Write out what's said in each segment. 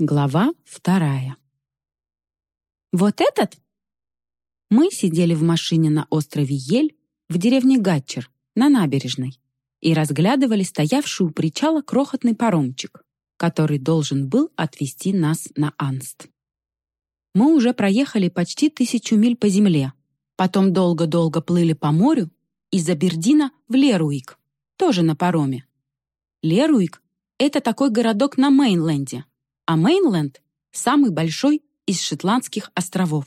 Глава вторая. «Вот этот?» Мы сидели в машине на острове Ель в деревне Гатчер на набережной и разглядывали стоявший у причала крохотный паромчик, который должен был отвезти нас на Анст. Мы уже проехали почти тысячу миль по земле, потом долго-долго плыли по морю из Абердина в Леруик, тоже на пароме. Леруик — это такой городок на Мейнленде, а Мейнленд — самый большой из Шотландских островов.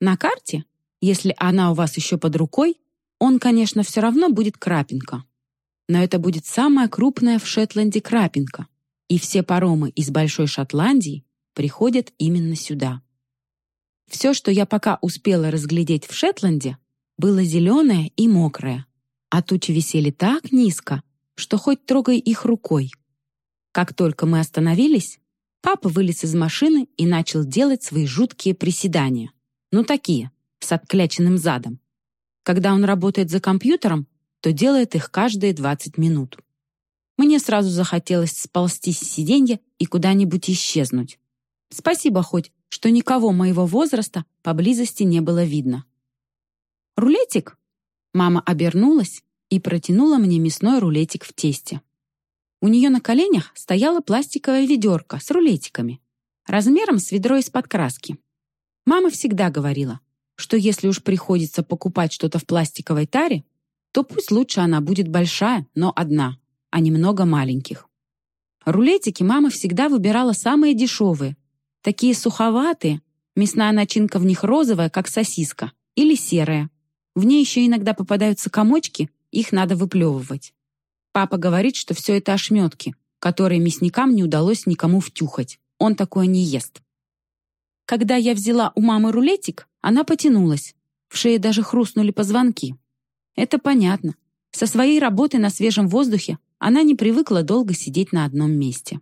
На карте, если она у вас еще под рукой, он, конечно, все равно будет крапинка. Но это будет самая крупная в Шетланде крапинка, и все паромы из Большой Шотландии приходят именно сюда. Все, что я пока успела разглядеть в Шетланде, было зеленое и мокрое, а тучи висели так низко, что хоть трогай их рукой. Как только мы остановились, Папа вылез из машины и начал делать свои жуткие приседания. Ну, такие, с откляченным задом. Когда он работает за компьютером, то делает их каждые 20 минут. Мне сразу захотелось сползти с сиденья и куда-нибудь исчезнуть. Спасибо хоть, что никого моего возраста поблизости не было видно. «Рулетик?» Мама обернулась и протянула мне мясной рулетик в тесте. У нее на коленях стояла пластиковая ведерко с рулетиками, размером с ведро из-под краски. Мама всегда говорила, что если уж приходится покупать что-то в пластиковой таре, то пусть лучше она будет большая, но одна, а не много маленьких. Рулетики мама всегда выбирала самые дешевые, такие суховатые, мясная начинка в них розовая, как сосиска, или серая. В ней еще иногда попадаются комочки, их надо выплевывать. Папа говорит, что все это ошметки, которые мясникам не удалось никому втюхать. Он такое не ест. Когда я взяла у мамы рулетик, она потянулась. В шее даже хрустнули позвонки. Это понятно. Со своей работы на свежем воздухе она не привыкла долго сидеть на одном месте.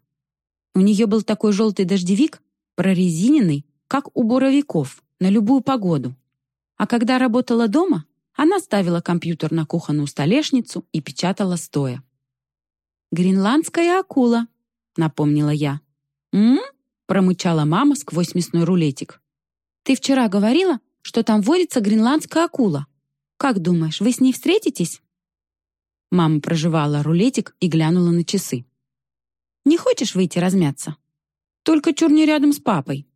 У нее был такой желтый дождевик, прорезиненный, как у буровиков, на любую погоду. А когда работала дома, она ставила компьютер на кухонную столешницу и печатала стоя. «Гренландская акула», — напомнила я. «М?», промычала мама сквозь мясной рулетик. «Ты вчера говорила, что там водится гренландская акула. Как думаешь, вы с ней встретитесь?» Мама проживала рулетик и глянула на часы. «Не хочешь выйти размяться? Только чур не рядом с папой».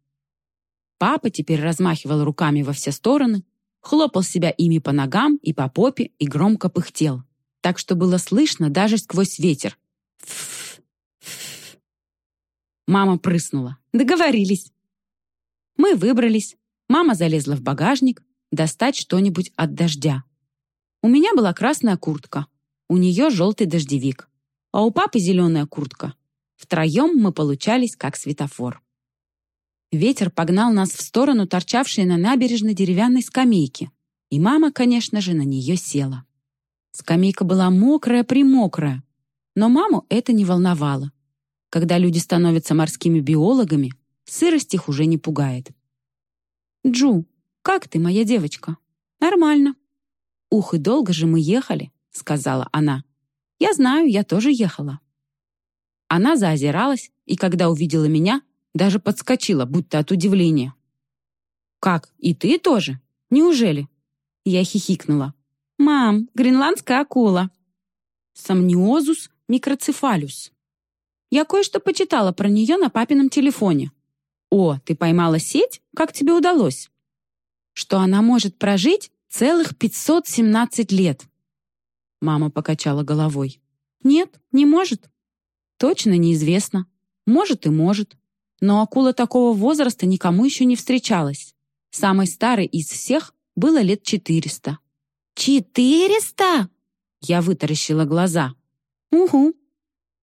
Папа теперь размахивал руками во все стороны, хлопал себя ими по ногам и по попе и громко пыхтел, так что было слышно даже сквозь ветер. Ф -ф Мама прыснула. Договорились. Мы выбрались. Мама залезла в багажник, достать что-нибудь от дождя. У меня была красная куртка, у нее желтый дождевик, а у папы зеленая куртка. Втроем мы получались как светофор. Ветер погнал нас в сторону торчавшей на набережной деревянной скамейки, и мама, конечно же, на нее села. Скамейка была мокрая-примокрая, но маму это не волновало. Когда люди становятся морскими биологами, сырость их уже не пугает. «Джу, как ты, моя девочка?» «Нормально». «Ух, и долго же мы ехали», — сказала она. «Я знаю, я тоже ехала». Она заозиралась, и когда увидела меня, даже подскочила, будто от удивления. «Как, и ты тоже? Неужели?» Я хихикнула. «Мам, гренландская акула». «Сомниозус микроцефалюс». Я кое-что почитала про нее на папином телефоне. «О, ты поймала сеть? Как тебе удалось?» «Что она может прожить целых 517 лет». Мама покачала головой. «Нет, не может». «Точно неизвестно. Может и может. Но акула такого возраста никому еще не встречалась. Самой старой из всех было лет четыреста. «Четыреста?» Я вытаращила глаза. «Угу.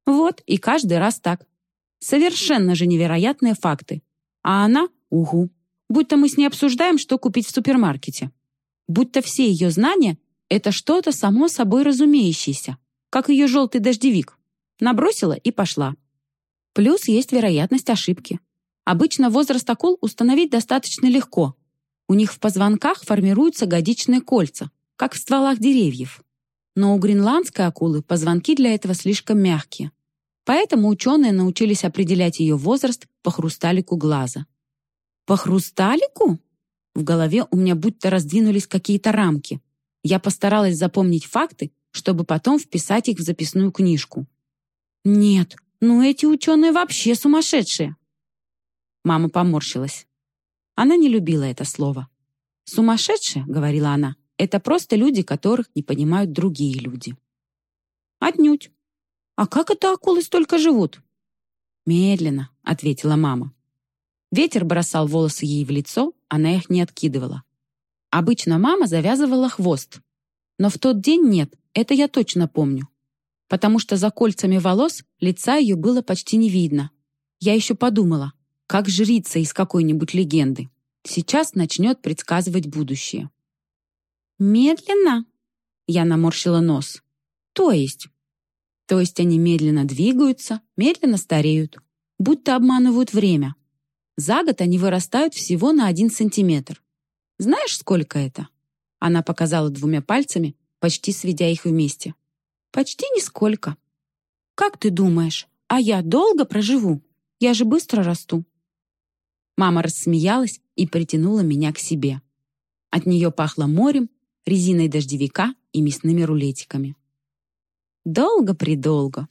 Вот, и каждый раз так. Совершенно же невероятные факты. А она — угу. Будто мы с ней обсуждаем, что купить в супермаркете. Будто все ее знания — это что-то само собой разумеющееся, как ее желтый дождевик. Набросила и пошла. Плюс есть вероятность ошибки. Обычно возраст акул установить достаточно легко. У них в позвонках формируются годичные кольца, как в стволах деревьев. Но у гренландской акулы позвонки для этого слишком мягкие. Поэтому ученые научились определять ее возраст по хрусталику глаза. По хрусталику? В голове у меня будто раздвинулись какие-то рамки. Я постаралась запомнить факты, чтобы потом вписать их в записную книжку. Нет, ну эти ученые вообще сумасшедшие. Мама поморщилась. Она не любила это слово. «Сумасшедшие», — говорила она, — «это просто люди, которых не понимают другие люди». «Отнюдь. А как это акулы столько живут?» «Медленно», — ответила мама. Ветер бросал волосы ей в лицо, она их не откидывала. Обычно мама завязывала хвост. Но в тот день нет, это я точно помню. Потому что за кольцами волос лица ее было почти не видно. Я еще подумала, как жрица из какой-нибудь легенды. Сейчас начнет предсказывать будущее. «Медленно?» Я наморщила нос. «То есть?» «То есть они медленно двигаются, медленно стареют, будто обманывают время. За год они вырастают всего на один сантиметр. Знаешь, сколько это?» Она показала двумя пальцами, почти сведя их вместе. «Почти нисколько». «Как ты думаешь, а я долго проживу? Я же быстро расту». Мама рассмеялась и притянула меня к себе. От нее пахло морем, резиной дождевика и мясными рулетиками. Долго-предолго.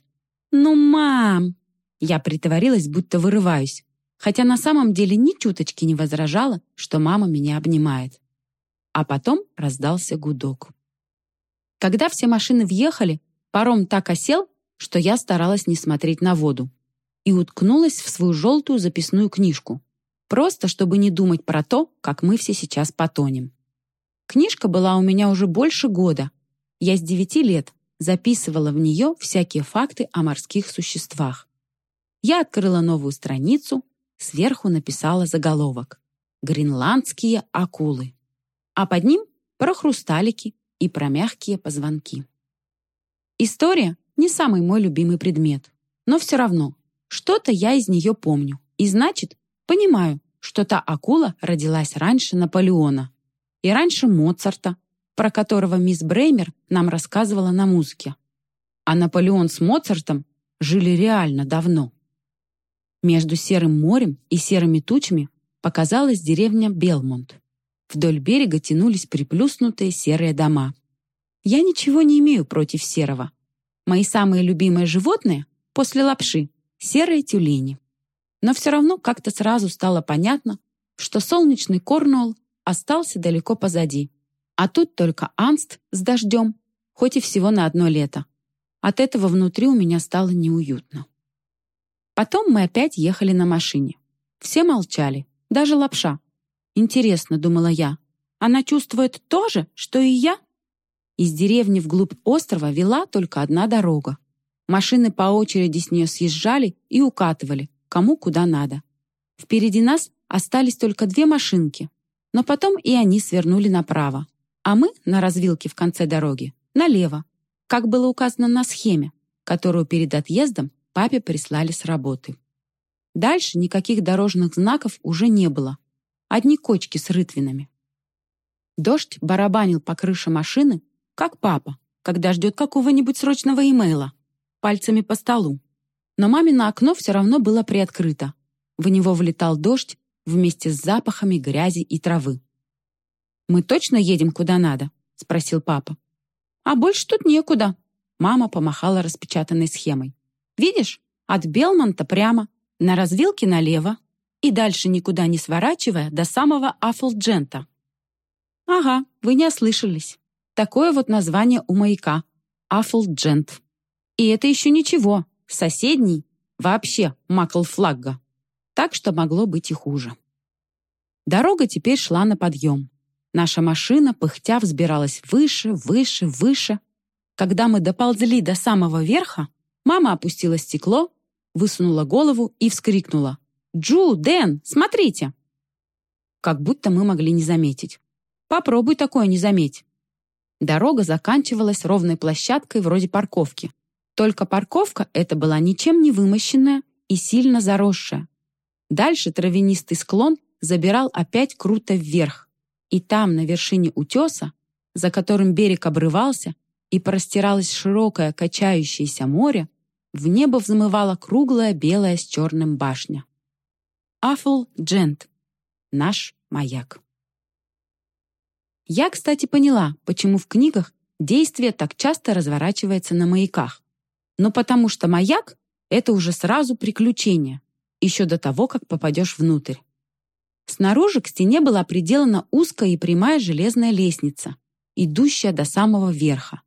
«Ну, мам!» Я притворилась, будто вырываюсь, хотя на самом деле ни чуточки не возражала, что мама меня обнимает. А потом раздался гудок. Когда все машины въехали, паром так осел, что я старалась не смотреть на воду и уткнулась в свою желтую записную книжку. Просто, чтобы не думать про то, как мы все сейчас потонем. Книжка была у меня уже больше года. Я с девяти лет записывала в нее всякие факты о морских существах. Я открыла новую страницу, сверху написала заголовок «Гренландские акулы», а под ним про хрусталики и про мягкие позвонки. История — не самый мой любимый предмет, но все равно, что-то я из нее помню, и значит, Понимаю, что та акула родилась раньше Наполеона и раньше Моцарта, про которого мисс Бреймер нам рассказывала на музыке. А Наполеон с Моцартом жили реально давно. Между Серым морем и серыми тучами показалась деревня Белмонт. Вдоль берега тянулись приплюснутые серые дома. Я ничего не имею против серого. Мои самые любимые животные после лапши — серые тюлени. Но все равно как-то сразу стало понятно, что солнечный Корнуолл остался далеко позади. А тут только Анст с дождем, хоть и всего на одно лето. От этого внутри у меня стало неуютно. Потом мы опять ехали на машине. Все молчали, даже лапша. Интересно, думала я, она чувствует то же, что и я? Из деревни вглубь острова вела только одна дорога. Машины по очереди с нее съезжали и укатывали, кому куда надо. Впереди нас остались только две машинки, но потом и они свернули направо, а мы на развилке в конце дороги налево, как было указано на схеме, которую перед отъездом папе прислали с работы. Дальше никаких дорожных знаков уже не было, одни кочки с рытвинами. Дождь барабанил по крыше машины, как папа, когда ждет какого-нибудь срочного имейла, пальцами по столу. Но мамино окно все равно было приоткрыто. В него влетал дождь вместе с запахами грязи и травы. «Мы точно едем куда надо?» — спросил папа. «А больше тут некуда». Мама помахала распечатанной схемой. «Видишь, от Белмонта прямо, на развилке налево и дальше никуда не сворачивая до самого Аффлджента». «Ага, вы не ослышались. Такое вот название у маяка — Аффлджент. И это еще ничего. Соседний вообще макл флагга. Так что могло быть и хуже. Дорога теперь шла на подъем. Наша машина, пыхтя, взбиралась выше, выше, выше. Когда мы доползли до самого верха, мама опустила стекло, высунула голову и вскрикнула. «Джу, Дэн, смотрите!» Как будто мы могли не заметить. Попробуй такое не заметь. Дорога заканчивалась ровной площадкой вроде парковки. Только парковка эта была ничем не вымощенная и сильно заросшая. Дальше травянистый склон забирал опять круто вверх. И там, на вершине утеса, за которым берег обрывался и простиралось широкое качающееся море, в небо взмывала круглая белая с черным башня. Афл Джент. Наш маяк. Я, кстати, поняла, почему в книгах действие так часто разворачивается на маяках. Но потому что маяк — это уже сразу приключение, еще до того, как попадешь внутрь. Снаружи к стене была приделана узкая и прямая железная лестница, идущая до самого верха.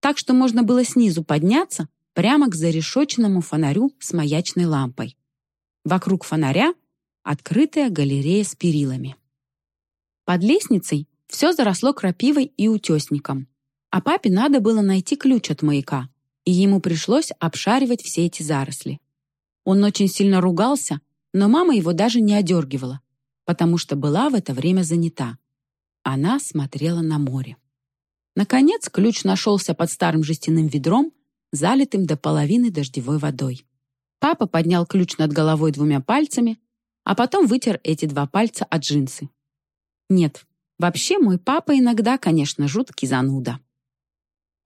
Так что можно было снизу подняться прямо к зарешоченному фонарю с маячной лампой. Вокруг фонаря открытая галерея с перилами. Под лестницей все заросло крапивой и утесником. А папе надо было найти ключ от маяка, и ему пришлось обшаривать все эти заросли. Он очень сильно ругался, но мама его даже не одергивала, потому что была в это время занята. Она смотрела на море. Наконец ключ нашелся под старым жестяным ведром, залитым до половины дождевой водой. Папа поднял ключ над головой двумя пальцами, а потом вытер эти два пальца от джинсы. Нет, вообще мой папа иногда, конечно, жуткий зануда.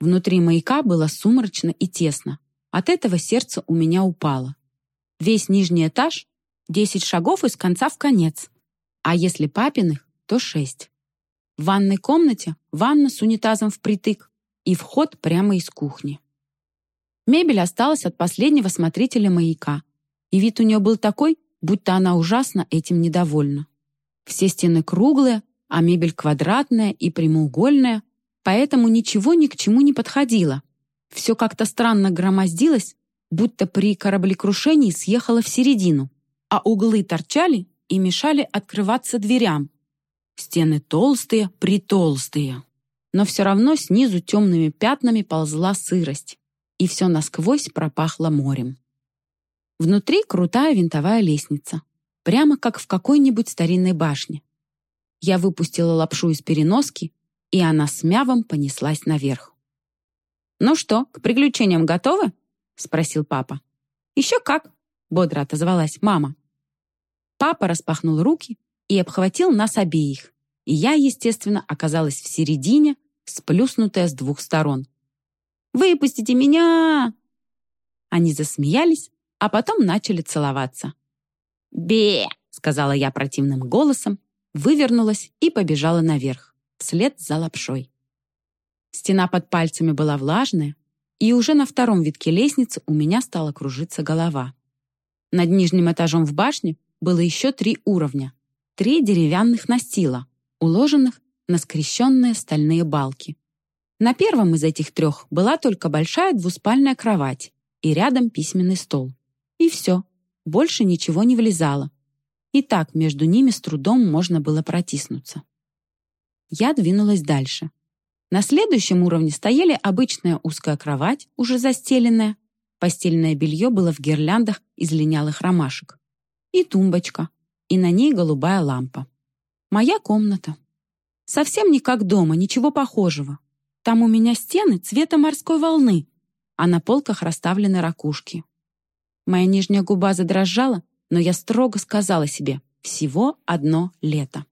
Внутри маяка было сумрачно и тесно. От этого сердце у меня упало. Весь нижний этаж — десять шагов из конца в конец. А если папиных, то шесть. В ванной комнате ванна с унитазом впритык и вход прямо из кухни. Мебель осталась от последнего смотрителя маяка, и вид у нее был такой, будто она ужасно этим недовольна. Все стены круглые, а мебель квадратная и прямоугольная, поэтому ничего ни к чему не подходило. Все как-то странно громоздилось, будто при кораблекрушении съехало в середину, а углы торчали и мешали открываться дверям. Стены толстые, притолстые. Но все равно снизу темными пятнами ползла сырость, и все насквозь пропахло морем. Внутри крутая винтовая лестница, прямо как в какой-нибудь старинной башне. Я выпустила лапшу из переноски, и она с мявом понеслась наверх. «Ну что, к приключениям готовы?» — спросил папа. «Еще как!» — бодро отозвалась мама. Папа распахнул руки и обхватил нас обеих, и я, естественно, оказалась в середине, сплюснутая с двух сторон. «Выпустите меня!» Они засмеялись, а потом начали целоваться. «Бе!» — сказала я противным голосом, вывернулась и побежала наверх, вслед за лапшой. Стена под пальцами была влажная, и уже на втором витке лестницы у меня стала кружиться голова. Над нижним этажом в башне было еще три уровня, три деревянных настила, уложенных на скрещенные стальные балки. На первом из этих трех была только большая двуспальная кровать и рядом письменный стол. И все. Больше ничего не влезало. И так между ними с трудом можно было протиснуться. Я двинулась дальше. На следующем уровне стояли обычная узкая кровать, уже застеленная. Постельное белье было в гирляндах из линялых ромашек. И тумбочка. И на ней голубая лампа. Моя комната. Совсем не как дома, ничего похожего. Там у меня стены цвета морской волны, а на полках расставлены ракушки. Моя нижняя губа задрожала, но я строго сказала себе «всего одно лето».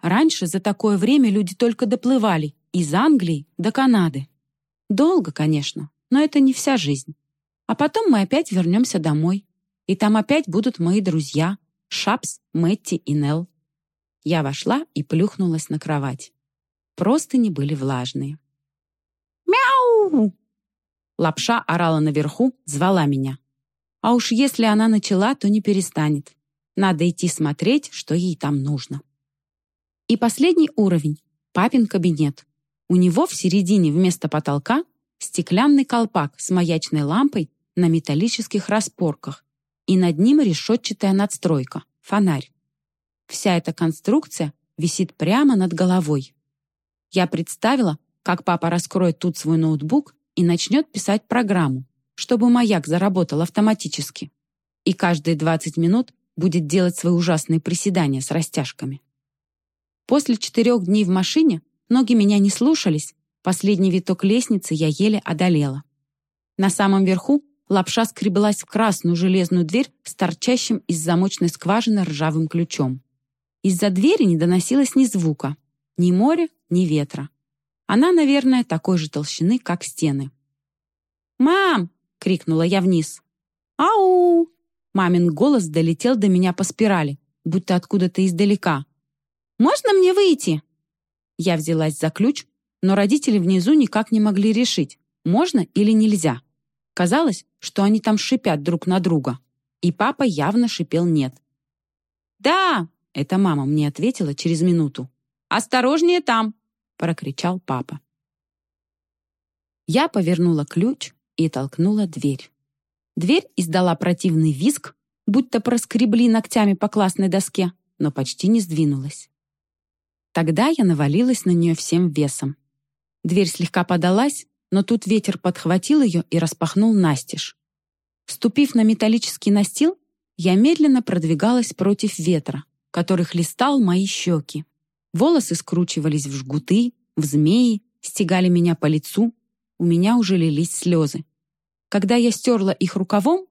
Раньше за такое время люди только доплывали из Англии до Канады. Долго, конечно, но это не вся жизнь. А потом мы опять вернемся домой. И там опять будут мои друзья Шапс, Мэтти и Нелл. Я вошла и плюхнулась на кровать. Просто не были влажные. «Мяу!» Лапша орала наверху, звала меня. А уж если она начала, то не перестанет. Надо идти смотреть, что ей там нужно. И последний уровень — папин кабинет. У него в середине вместо потолка стеклянный колпак с маячной лампой на металлических распорках, и над ним решетчатая надстройка — фонарь. Вся эта конструкция висит прямо над головой. Я представила, как папа раскроет тут свой ноутбук и начнет писать программу, чтобы маяк заработал автоматически. И каждые 20 минут будет делать свои ужасные приседания с растяжками. После четырех дней в машине ноги меня не слушались, последний виток лестницы я еле одолела. На самом верху лапша скреблась в красную железную дверь с торчащим из замочной скважины ржавым ключом. Из-за двери не доносилось ни звука, ни моря, ни ветра. Она, наверное, такой же толщины, как стены. «Мам, крикнула я вниз. «Ау!» Мамин голос долетел до меня по спирали, будто откуда-то издалека. «Можно мне выйти?» Я взялась за ключ, но родители внизу никак не могли решить, можно или нельзя. Казалось, что они там шипят друг на друга. И папа явно шипел «нет». «Да!» — это мама мне ответила через минуту. «Осторожнее там!» — прокричал папа. Я повернула ключ и толкнула дверь. Дверь издала противный визг, будто проскребли ногтями по классной доске, но почти не сдвинулась. Тогда я навалилась на нее всем весом. Дверь слегка подалась, но тут ветер подхватил ее и распахнул настежь. Ступив на металлический настил, я медленно продвигалась против ветра, который хлестал мои щеки. Волосы скручивались в жгуты, в змеи, стегали меня по лицу. У меня уже лились слезы. Когда я стерла их рукавом,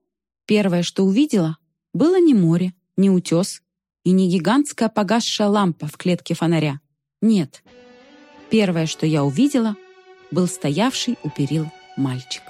первое, что увидела, было не море, не утес и не гигантская погасшая лампа в клетке фонаря. Нет. Первое, что я увидела, был стоявший у перил мальчик.